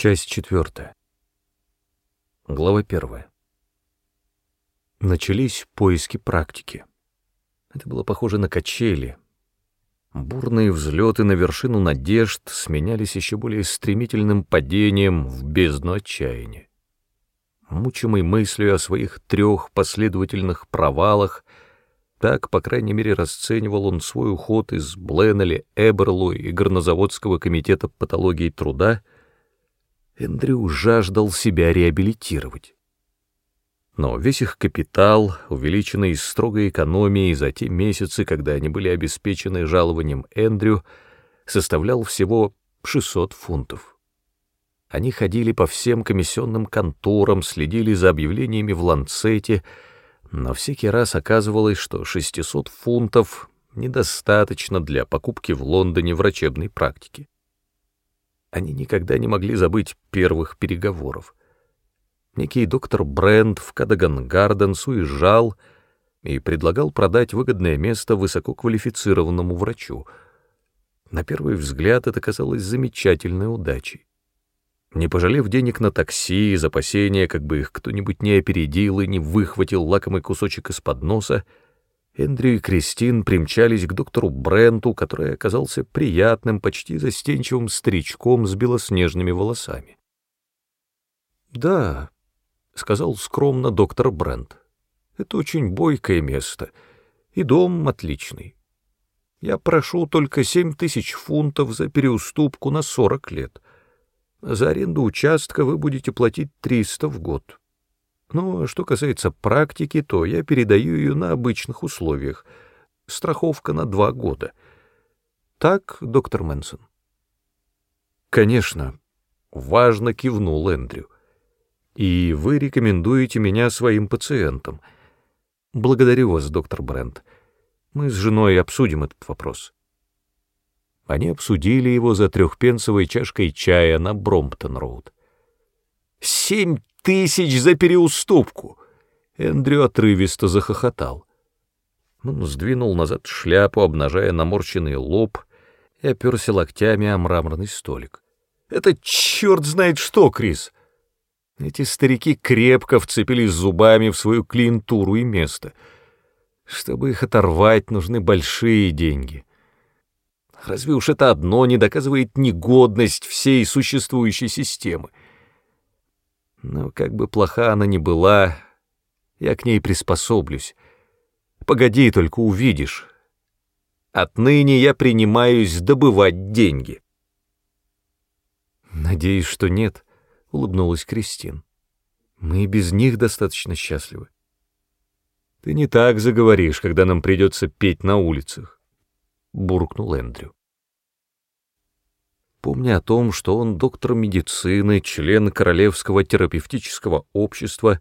Часть четвертая. Глава первая. Начались поиски практики. Это было похоже на качели. Бурные взлеты на вершину надежд сменялись еще более стремительным падением в бездну отчаяния. Мучимый мыслью о своих трех последовательных провалах, так, по крайней мере, расценивал он свой уход из Бленнелли, Эберлу и Горнозаводского комитета патологии труда — Эндрю жаждал себя реабилитировать. Но весь их капитал, увеличенный строгой экономией за те месяцы, когда они были обеспечены жалованием Эндрю, составлял всего 600 фунтов. Они ходили по всем комиссионным конторам, следили за объявлениями в Ланцете, но всякий раз оказывалось, что 600 фунтов недостаточно для покупки в Лондоне врачебной практики. Они никогда не могли забыть первых переговоров. Некий доктор Брент в Кадаган-Гарденс уезжал и предлагал продать выгодное место высококвалифицированному врачу. На первый взгляд это казалось замечательной удачей. Не пожалев денег на такси, из опасения, как бы их кто-нибудь не опередил и не выхватил лакомый кусочек из-под носа, Эндрю и Кристин примчались к доктору Бренту, который оказался приятным, почти застенчивым старичком с белоснежными волосами. «Да», — сказал скромно доктор Брент, — «это очень бойкое место, и дом отличный. Я прошу только семь тысяч фунтов за переуступку на сорок лет. За аренду участка вы будете платить триста в год». Но что касается практики, то я передаю ее на обычных условиях. Страховка на два года. Так, доктор Мэнсон? Конечно, важно кивнул Эндрю. И вы рекомендуете меня своим пациентам. Благодарю вас, доктор Брент. Мы с женой обсудим этот вопрос. Они обсудили его за трехпенсовой чашкой чая на Бромптон-роуд. «Семь тысяч за переуступку!» Эндрю отрывисто захохотал. Он сдвинул назад шляпу, обнажая наморщенный лоб, и оперся локтями о мраморный столик. «Это черт знает что, Крис!» Эти старики крепко вцепились зубами в свою клиентуру и место. Чтобы их оторвать, нужны большие деньги. Разве уж это одно не доказывает негодность всей существующей системы? Но как бы плоха она ни была, я к ней приспособлюсь. Погоди, только увидишь. Отныне я принимаюсь добывать деньги. Надеюсь, что нет, — улыбнулась Кристин. Мы без них достаточно счастливы. Ты не так заговоришь, когда нам придется петь на улицах, — буркнул Эндрю. Помня о том, что он доктор медицины, член Королевского терапевтического общества,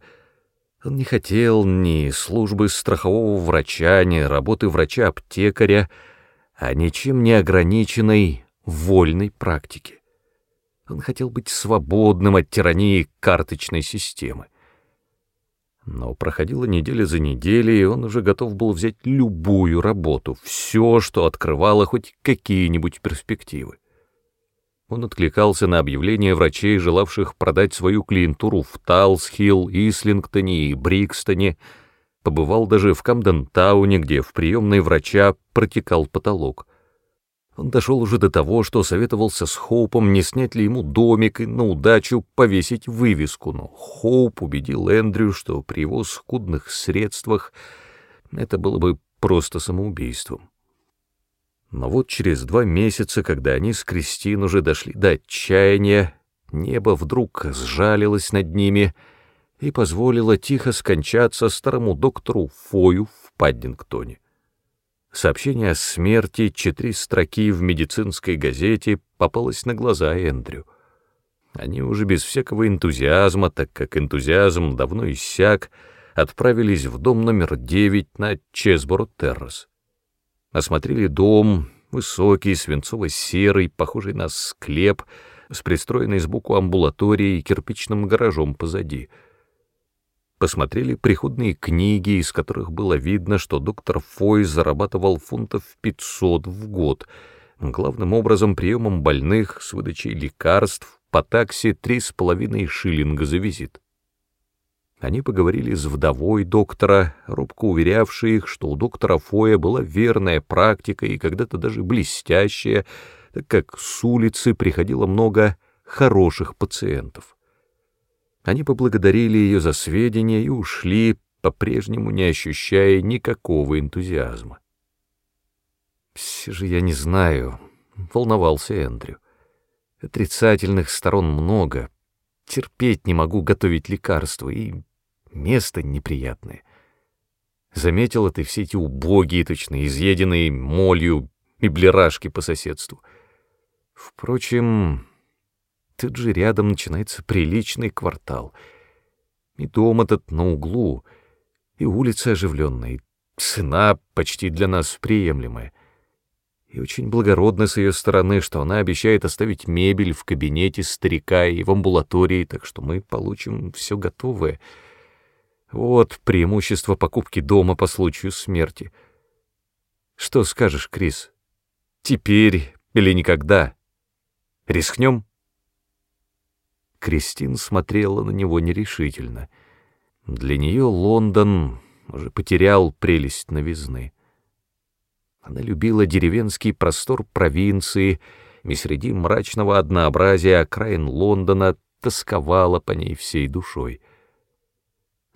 он не хотел ни службы страхового врача, ни работы врача-аптекаря, а ничем не ограниченной вольной практики. Он хотел быть свободным от тирании карточной системы. Но проходила неделя за неделей, и он уже готов был взять любую работу, все, что открывало хоть какие-нибудь перспективы. Он откликался на объявления врачей, желавших продать свою клиентуру в Талсхилл, Ислингтоне и Брикстоне, побывал даже в Камден-тауне, где в приемной врача протекал потолок. Он дошел уже до того, что советовался с Хоупом, не снять ли ему домик и на удачу повесить вывеску, но Хоуп убедил Эндрю, что при его скудных средствах это было бы просто самоубийством. Но вот через два месяца, когда они с Кристин уже дошли до отчаяния, небо вдруг сжалилось над ними и позволило тихо скончаться старому доктору Фою в Паддингтоне. Сообщение о смерти, четыре строки в медицинской газете, попалось на глаза Эндрю. Они уже без всякого энтузиазма, так как энтузиазм давно иссяк, отправились в дом номер девять на Чесборо-Террас осмотрели дом, высокий, свинцово-серый, похожий на склеп, с пристроенной сбоку амбулаторией и кирпичным гаражом позади. Посмотрели приходные книги, из которых было видно, что доктор Фой зарабатывал фунтов 500 в год, главным образом приемом больных с выдачей лекарств, по с половиной шиллинга за визит. Они поговорили с вдовой доктора, робко уверявшей их, что у доктора Фоя была верная практика и когда-то даже блестящая, так как с улицы приходило много хороших пациентов. Они поблагодарили ее за сведения и ушли, по-прежнему не ощущая никакого энтузиазма. «Все же я не знаю», — волновался Эндрю. «Отрицательных сторон много. Терпеть не могу готовить лекарства, и место неприятное. Заметила ты все эти убогие, точно изъеденные молью меблерашки по соседству. Впрочем, тут же рядом начинается приличный квартал. И дом этот на углу, и улица оживленная, и цена почти для нас приемлемая. И очень благородно с ее стороны, что она обещает оставить мебель в кабинете старика и в амбулатории, так что мы получим все готовое — вот преимущество покупки дома по случаю смерти. Что скажешь, Крис? Теперь или никогда? Рискнем? Кристин смотрела на него нерешительно. Для нее Лондон уже потерял прелесть новизны. Она любила деревенский простор провинции, и среди мрачного однообразия окраин Лондона тосковала по ней всей душой —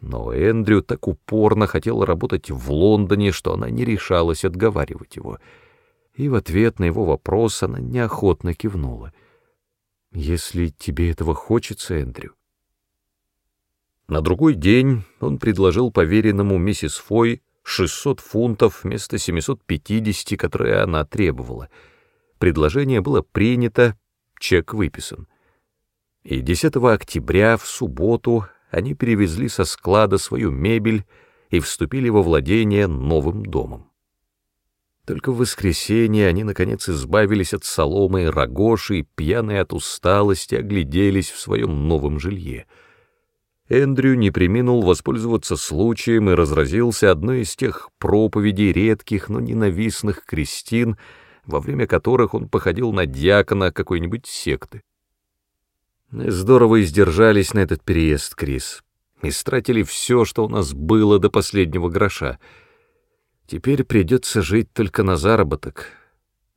но Эндрю так упорно хотел работать в Лондоне, что она не решалась отговаривать его. И в ответ на его вопрос она неохотно кивнула. «Если тебе этого хочется, Эндрю». На другой день он предложил поверенному миссис Фой 600 фунтов вместо 750, которые она требовала. Предложение было принято, чек выписан. И 10 октября, в субботу, они перевезли со склада свою мебель и вступили во владение новым домом. Только в воскресенье они, наконец, избавились от соломы и рогоши и, пьяные от усталости, огляделись в своем новом жилье. Эндрю не приминул воспользоваться случаем и разразился одной из тех проповедей редких, но ненавистных крестин, во время которых он походил на дьякона какой-нибудь секты. Здорово издержались на этот переезд, Крис. Истратили все, что у нас было до последнего гроша. Теперь придется жить только на заработок.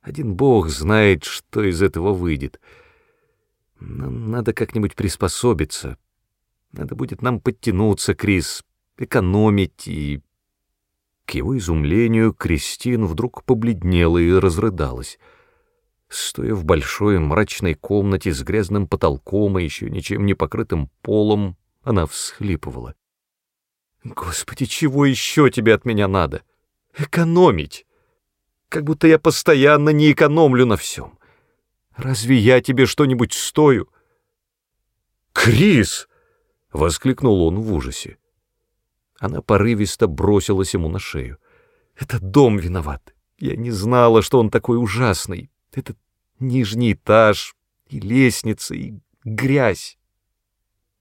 Один бог знает, что из этого выйдет. Нам надо как-нибудь приспособиться. Надо будет нам подтянуться, Крис, экономить и... К его изумлению Кристин вдруг побледнела и разрыдалась — Стоя в большой мрачной комнате с грязным потолком и еще ничем не покрытым полом, она всхлипывала. «Господи, чего еще тебе от меня надо? Экономить! Как будто я постоянно не экономлю на всем. Разве я тебе что-нибудь стою?» «Крис!» — воскликнул он в ужасе. Она порывисто бросилась ему на шею. «Это дом виноват. Я не знала, что он такой ужасный. Этот нижний этаж, и лестница, и грязь.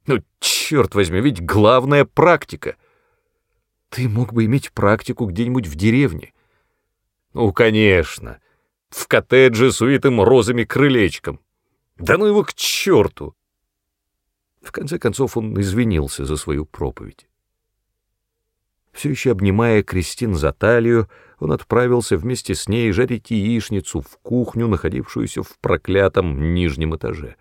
Ну, черт возьми, ведь главная практика. Ты мог бы иметь практику где-нибудь в деревне. Ну, конечно, в коттедже с увитым розами крылечком. Да ну его к черту! В конце концов он извинился за свою проповедь. Все еще обнимая Кристин за талию, он отправился вместе с ней жарить яичницу в кухню, находившуюся в проклятом нижнем этаже.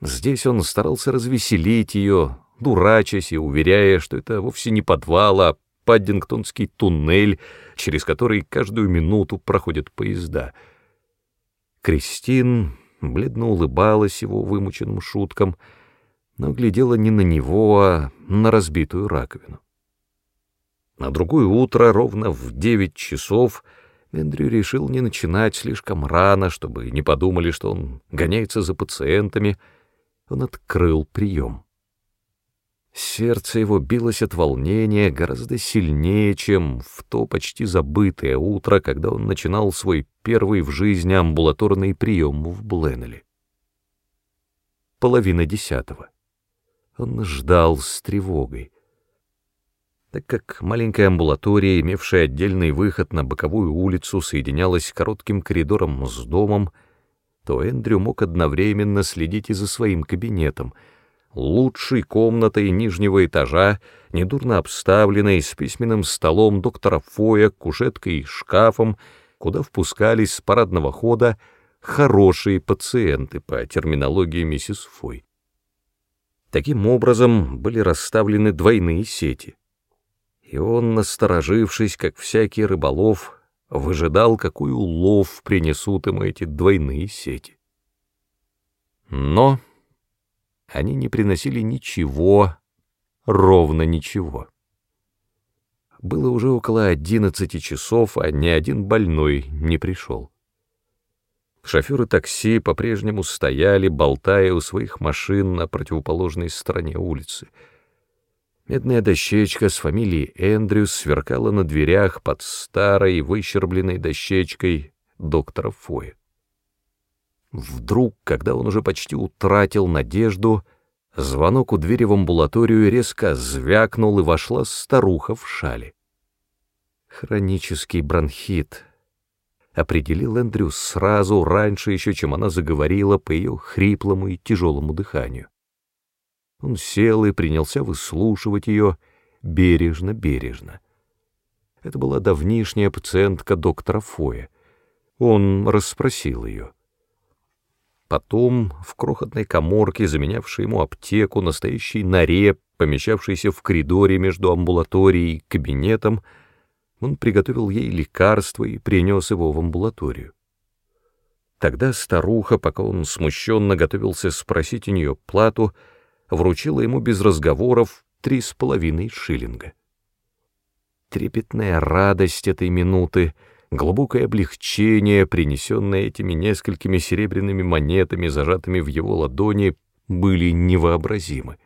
Здесь он старался развеселить ее, дурачась и уверяя, что это вовсе не подвал, а Паддингтонский туннель, через который каждую минуту проходят поезда. Кристин бледно улыбалась его вымученным шуткам, но глядела не на него, а на разбитую раковину. На другое утро, ровно в девять часов, Эндрю решил не начинать слишком рано, чтобы не подумали, что он гоняется за пациентами. Он открыл прием. Сердце его билось от волнения гораздо сильнее, чем в то почти забытое утро, когда он начинал свой первый в жизни амбулаторный прием в Бленнеле. Половина десятого. Он ждал с тревогой так как маленькая амбулатория, имевшая отдельный выход на боковую улицу, соединялась коротким коридором с домом, то Эндрю мог одновременно следить и за своим кабинетом, лучшей комнатой нижнего этажа, недурно обставленной, с письменным столом доктора Фоя, кушеткой и шкафом, куда впускались с парадного хода хорошие пациенты по терминологии миссис Фой. Таким образом были расставлены двойные сети. И он, насторожившись, как всякий рыболов, выжидал, какой улов принесут ему эти двойные сети. Но они не приносили ничего, ровно ничего. Было уже около одиннадцати часов, а ни один больной не пришел. Шоферы такси по-прежнему стояли, болтая у своих машин на противоположной стороне улицы. Медная дощечка с фамилией Эндрюс сверкала на дверях под старой выщербленной дощечкой доктора Фоя. Вдруг, когда он уже почти утратил надежду, звонок у двери в амбулаторию резко звякнул, и вошла старуха в шале. Хронический бронхит — определил Эндрю сразу, раньше еще, чем она заговорила по ее хриплому и тяжелому дыханию. Он сел и принялся выслушивать ее бережно-бережно. Это была давнишняя пациентка доктора Фоя. Он расспросил ее. Потом в крохотной коморке, заменявшей ему аптеку, настоящей норе, помещавшейся в коридоре между амбулаторией и кабинетом, он приготовил ей лекарство и принес его в амбулаторию. Тогда старуха, пока он смущенно готовился спросить у нее плату, вручила ему без разговоров три с половиной шиллинга. Трепетная радость этой минуты, глубокое облегчение, принесенное этими несколькими серебряными монетами, зажатыми в его ладони, были невообразимы.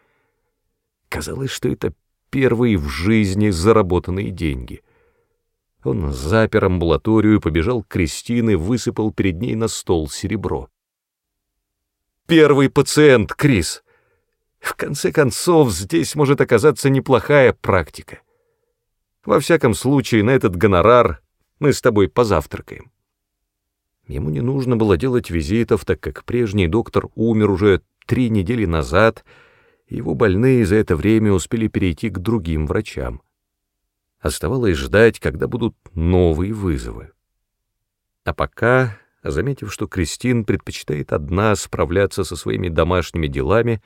Казалось, что это первые в жизни заработанные деньги. Он запер амбулаторию, побежал к Кристине, высыпал перед ней на стол серебро. «Первый пациент, Крис! В конце концов, здесь может оказаться неплохая практика. Во всяком случае, на этот гонорар мы с тобой позавтракаем». Ему не нужно было делать визитов, так как прежний доктор умер уже три недели назад, его больные за это время успели перейти к другим врачам. Оставалось ждать, когда будут новые вызовы. А пока, заметив, что Кристин предпочитает одна справляться со своими домашними делами,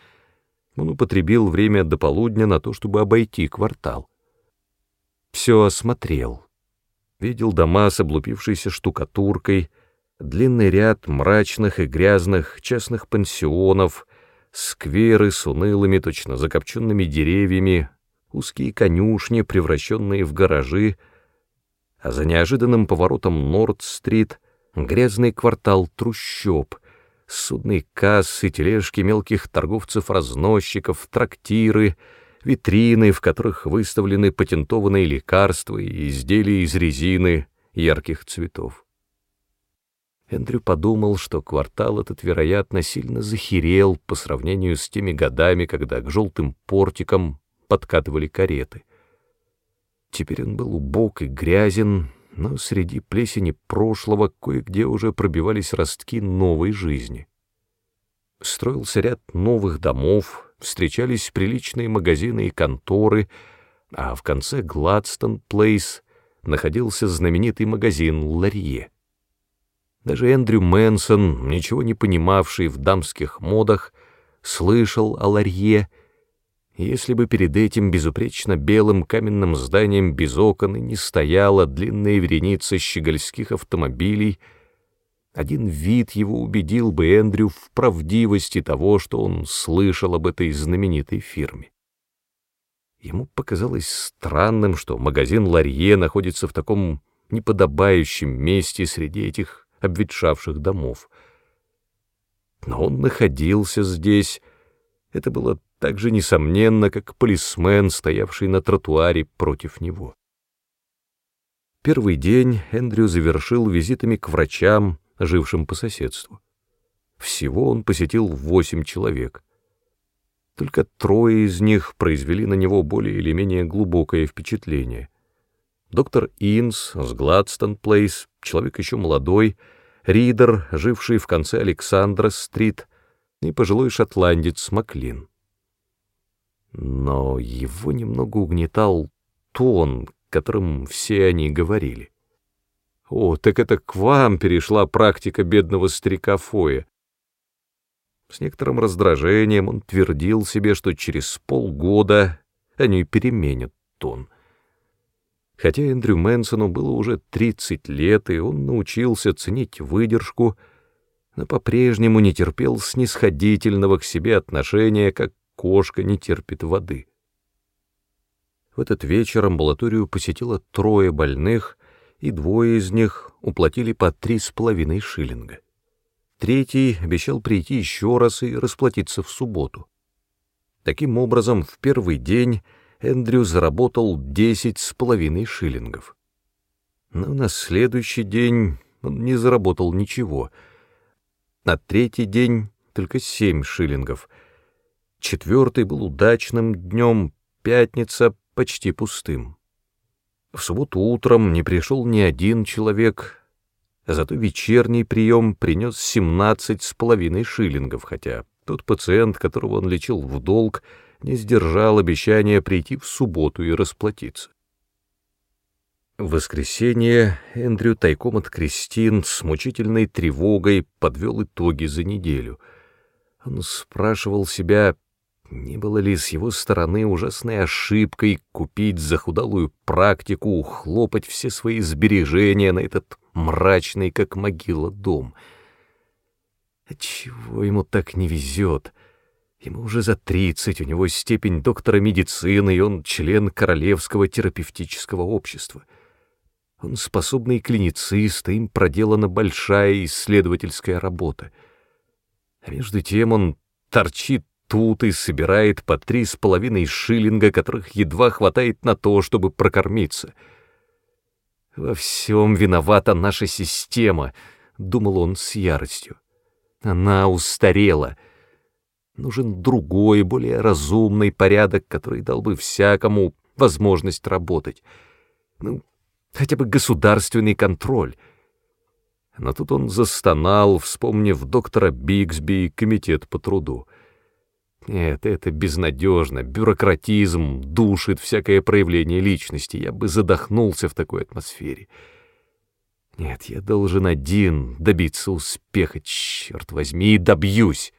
он употребил время до полудня на то, чтобы обойти квартал. Все осмотрел. Видел дома с облупившейся штукатуркой, длинный ряд мрачных и грязных частных пансионов, скверы с унылыми, точно закопченными деревьями, узкие конюшни, превращенные в гаражи, а за неожиданным поворотом Норд-стрит грязный квартал трущоб, судные кассы, тележки мелких торговцев-разносчиков, трактиры, витрины, в которых выставлены патентованные лекарства и изделия из резины ярких цветов. Эндрю подумал, что квартал этот, вероятно, сильно захерел по сравнению с теми годами, когда к желтым портикам подкатывали кареты. Теперь он был убог и грязен, но среди плесени прошлого кое-где уже пробивались ростки новой жизни. Строился ряд новых домов, встречались приличные магазины и конторы, а в конце Гладстон Плейс находился знаменитый магазин Ларье. Даже Эндрю Мэнсон, ничего не понимавший в дамских модах, слышал о Ларье если бы перед этим безупречно белым каменным зданием без окон и не стояла длинная вереница щегольских автомобилей, один вид его убедил бы Эндрю в правдивости того, что он слышал об этой знаменитой фирме. Ему показалось странным, что магазин Ларье находится в таком неподобающем месте среди этих обветшавших домов. Но он находился здесь, это было так же несомненно, как полисмен, стоявший на тротуаре против него. Первый день Эндрю завершил визитами к врачам, жившим по соседству. Всего он посетил восемь человек. Только трое из них произвели на него более или менее глубокое впечатление. Доктор Инс с Гладстон Плейс, человек еще молодой, Ридер, живший в конце Александра-стрит, и пожилой шотландец Маклин. Но его немного угнетал тон, которым все они говорили. О, так это к вам перешла практика бедного старика Фоя. С некоторым раздражением он твердил себе, что через полгода они переменят тон. Хотя Эндрю Мэнсону было уже 30 лет, и он научился ценить выдержку, но по-прежнему не терпел снисходительного к себе отношения, как кошка не терпит воды. В этот вечер амбулаторию посетило трое больных, и двое из них уплатили по три с половиной шиллинга. Третий обещал прийти еще раз и расплатиться в субботу. Таким образом, в первый день Эндрю заработал десять с половиной шиллингов. Но на следующий день он не заработал ничего. На третий день только семь шиллингов. Четвертый был удачным днем, пятница почти пустым. В субботу утром не пришел ни один человек, Зато вечерний прием принес семнадцать с половиной шиллингов, хотя тот пациент, которого он лечил в долг, не сдержал обещания прийти в субботу и расплатиться. В воскресенье Эндрю тайком от Кристин с мучительной тревогой подвел итоги за неделю. Он спрашивал себя, не было ли с его стороны ужасной ошибкой купить захудалую практику, хлопать все свои сбережения на этот мрачный, как могила, дом. Отчего ему так не везет? Ему уже за тридцать, у него степень доктора медицины, и он член Королевского терапевтического общества. Он способный клиницист, им проделана большая исследовательская работа. А между тем он торчит тут и собирает по три с половиной шиллинга, которых едва хватает на то, чтобы прокормиться — «Во всем виновата наша система», — думал он с яростью. «Она устарела. Нужен другой, более разумный порядок, который дал бы всякому возможность работать. Ну, хотя бы государственный контроль». Но тут он застонал, вспомнив доктора Бигсби и комитет по труду. Нет, это безнадежно, бюрократизм душит всякое проявление личности, я бы задохнулся в такой атмосфере. Нет, я должен один добиться успеха, черт возьми, и добьюсь.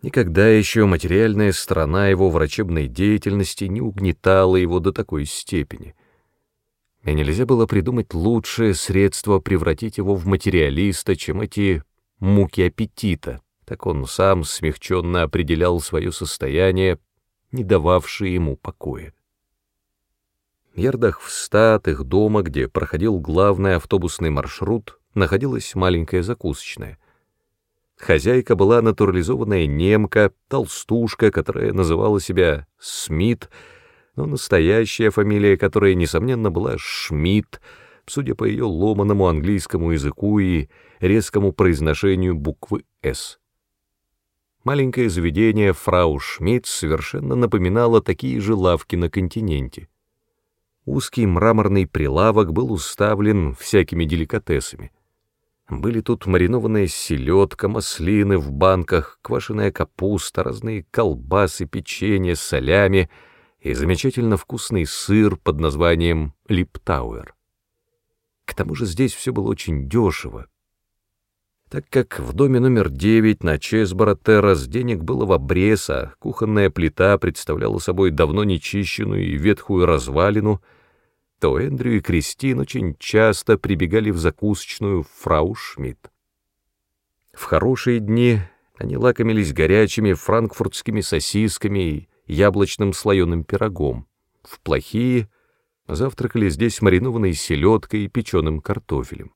Никогда еще материальная сторона его врачебной деятельности не угнетала его до такой степени. И нельзя было придумать лучшее средство превратить его в материалиста, чем эти муки аппетита, так он сам смягченно определял свое состояние, не дававшее ему покоя. Ярдах в ста от их дома, где проходил главный автобусный маршрут, находилась маленькая закусочная. Хозяйка была натурализованная немка, толстушка, которая называла себя Смит, но настоящая фамилия которой, несомненно, была Шмидт, судя по ее ломаному английскому языку и резкому произношению буквы «С». Маленькое заведение фрау Шмидт совершенно напоминало такие же лавки на континенте. Узкий мраморный прилавок был уставлен всякими деликатесами. Были тут маринованная селедка, маслины в банках, квашеная капуста, разные колбасы, печенье, солями и замечательно вкусный сыр под названием Липтауэр. К тому же здесь все было очень дешево, так как в доме номер 9 на Чесборо Террас денег было в обрез, а кухонная плита представляла собой давно нечищенную и ветхую развалину, то Эндрю и Кристин очень часто прибегали в закусочную фрау Шмидт. В хорошие дни они лакомились горячими франкфуртскими сосисками и яблочным слоеным пирогом. В плохие завтракали здесь маринованной селедкой и печеным картофелем.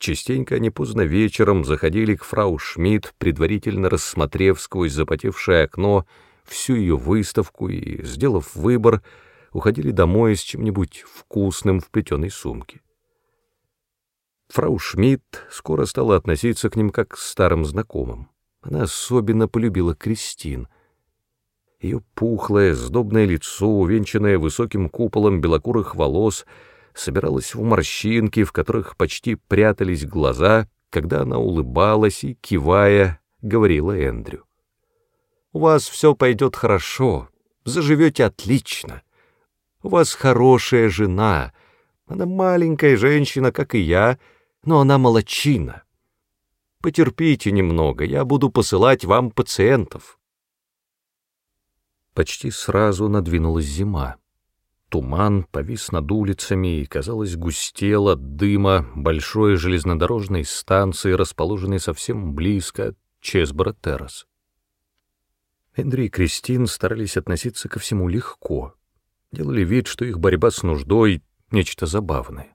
Частенько они поздно вечером заходили к фрау Шмидт, предварительно рассмотрев сквозь запотевшее окно всю ее выставку и, сделав выбор, уходили домой с чем-нибудь вкусным в плетеной сумке. Фрау Шмидт скоро стала относиться к ним как к старым знакомым. Она особенно полюбила Кристин. Ее пухлое, сдобное лицо, увенчанное высоким куполом белокурых волос — собиралась в морщинки, в которых почти прятались глаза, когда она улыбалась и, кивая, говорила Эндрю. «У вас все пойдет хорошо, заживете отлично. У вас хорошая жена, она маленькая женщина, как и я, но она молочина. Потерпите немного, я буду посылать вам пациентов». Почти сразу надвинулась зима. Туман повис над улицами и, казалось, густел от дыма большой железнодорожной станции, расположенной совсем близко от Чесбора-Террас. Эндрю и Кристин старались относиться ко всему легко, делали вид, что их борьба с нуждой — нечто забавное.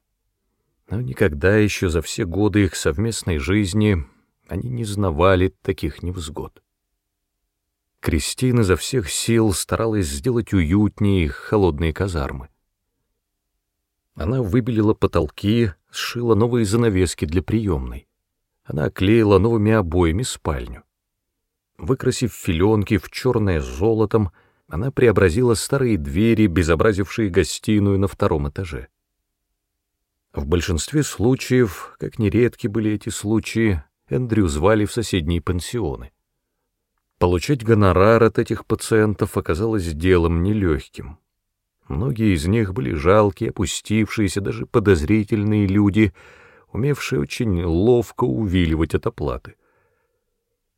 Но никогда еще за все годы их совместной жизни они не знавали таких невзгод. Кристина изо всех сил старалась сделать уютнее их холодные казармы. Она выбелила потолки, сшила новые занавески для приемной. Она оклеила новыми обоями спальню. Выкрасив филенки в черное с золотом, она преобразила старые двери, безобразившие гостиную на втором этаже. В большинстве случаев, как нередки были эти случаи, Эндрю звали в соседние пансионы. Получать гонорар от этих пациентов оказалось делом нелегким. Многие из них были жалкие, опустившиеся, даже подозрительные люди, умевшие очень ловко увиливать от оплаты.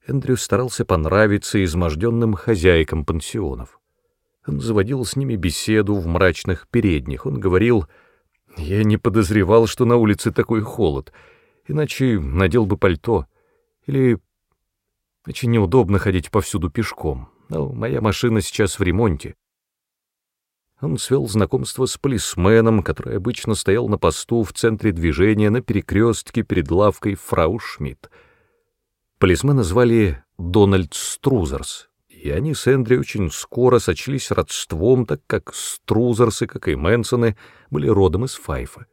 Эндрю старался понравиться изможденным хозяйкам пансионов. Он заводил с ними беседу в мрачных передних. Он говорил, «Я не подозревал, что на улице такой холод, иначе надел бы пальто. Или очень неудобно ходить повсюду пешком, но моя машина сейчас в ремонте. Он свел знакомство с полисменом, который обычно стоял на посту в центре движения на перекрестке перед лавкой фрау Шмидт. Полисмена звали Дональд Струзерс, и они с Эндри очень скоро сочлись родством, так как Струзерсы, как и Мэнсоны, были родом из Файфа.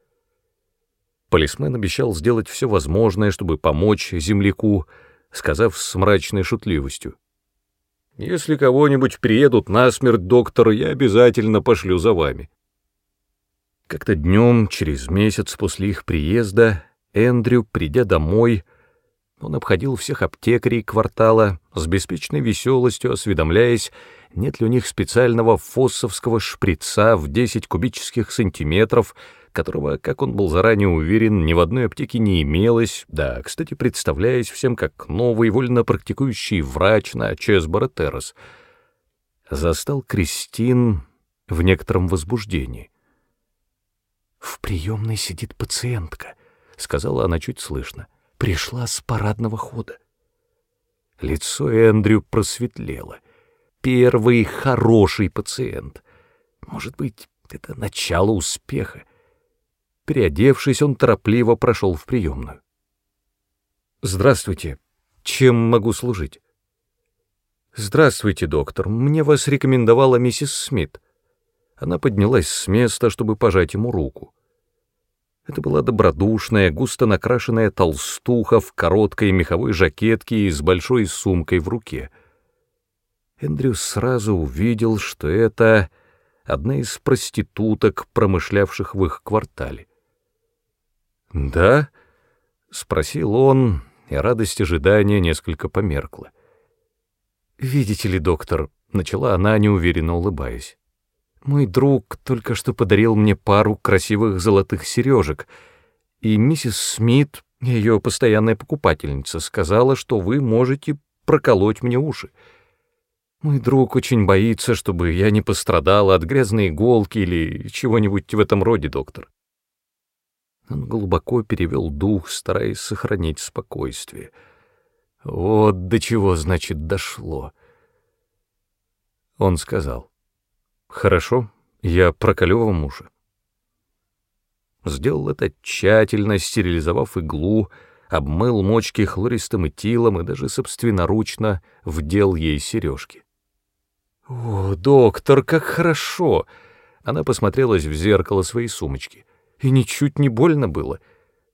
Полисмен обещал сделать все возможное, чтобы помочь земляку, сказав с мрачной шутливостью. «Если кого-нибудь приедут насмерть, доктор, я обязательно пошлю за вами». Как-то днем, через месяц после их приезда, Эндрю, придя домой, он обходил всех аптекарей квартала с беспечной веселостью, осведомляясь, нет ли у них специального фоссовского шприца в 10 кубических сантиметров, которого, как он был заранее уверен, ни в одной аптеке не имелось, да, кстати, представляясь всем как новый вольно практикующий врач на Чесборо Террас, застал Кристин в некотором возбуждении. «В приемной сидит пациентка», — сказала она чуть слышно. «Пришла с парадного хода». Лицо Эндрю просветлело. Первый хороший пациент. Может быть, это начало успеха. Переодевшись, он торопливо прошел в приемную. «Здравствуйте. Чем могу служить?» «Здравствуйте, доктор. Мне вас рекомендовала миссис Смит». Она поднялась с места, чтобы пожать ему руку. Это была добродушная, густо накрашенная толстуха в короткой меховой жакетке и с большой сумкой в руке. Эндрю сразу увидел, что это одна из проституток, промышлявших в их квартале. «Да?» — спросил он, и радость ожидания несколько померкла. «Видите ли, доктор», — начала она, неуверенно улыбаясь, «мой друг только что подарил мне пару красивых золотых сережек, и миссис Смит, ее постоянная покупательница, сказала, что вы можете проколоть мне уши. Мой друг очень боится, чтобы я не пострадала от грязной иголки или чего-нибудь в этом роде, доктор. Он глубоко перевел дух, стараясь сохранить спокойствие. Вот до чего, значит, дошло. Он сказал, «Хорошо, я проколю вам уши». Сделал это тщательно, стерилизовав иглу, обмыл мочки хлористым этилом и даже собственноручно вдел ей сережки. «О, доктор, как хорошо!» Она посмотрелась в зеркало своей сумочки и ничуть не больно было.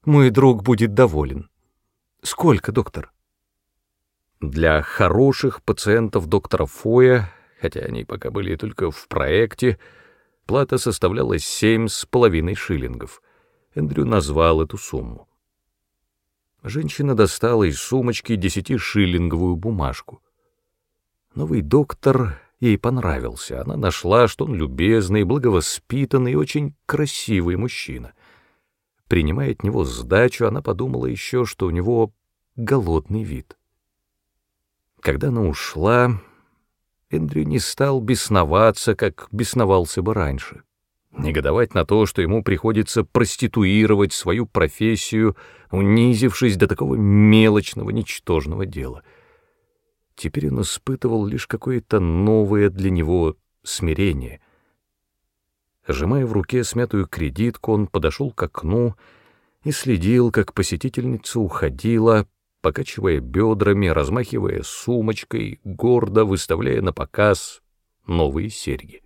Мой друг будет доволен. Сколько, доктор? Для хороших пациентов доктора Фоя, хотя они пока были только в проекте, Плата составляла семь с половиной шиллингов. Эндрю назвал эту сумму. Женщина достала из сумочки десятишиллинговую бумажку. Новый доктор ей понравился. Она нашла, что он любезный, благовоспитанный и очень красивый мужчина. Принимая от него сдачу, она подумала еще, что у него голодный вид. Когда она ушла, Эндрю не стал бесноваться, как бесновался бы раньше. Негодовать на то, что ему приходится проституировать свою профессию, унизившись до такого мелочного, ничтожного дела. Теперь он испытывал лишь какое-то новое для него смирение. Сжимая в руке смятую кредитку, он подошел к окну и следил, как посетительница уходила, покачивая бедрами, размахивая сумочкой, гордо выставляя на показ новые серьги.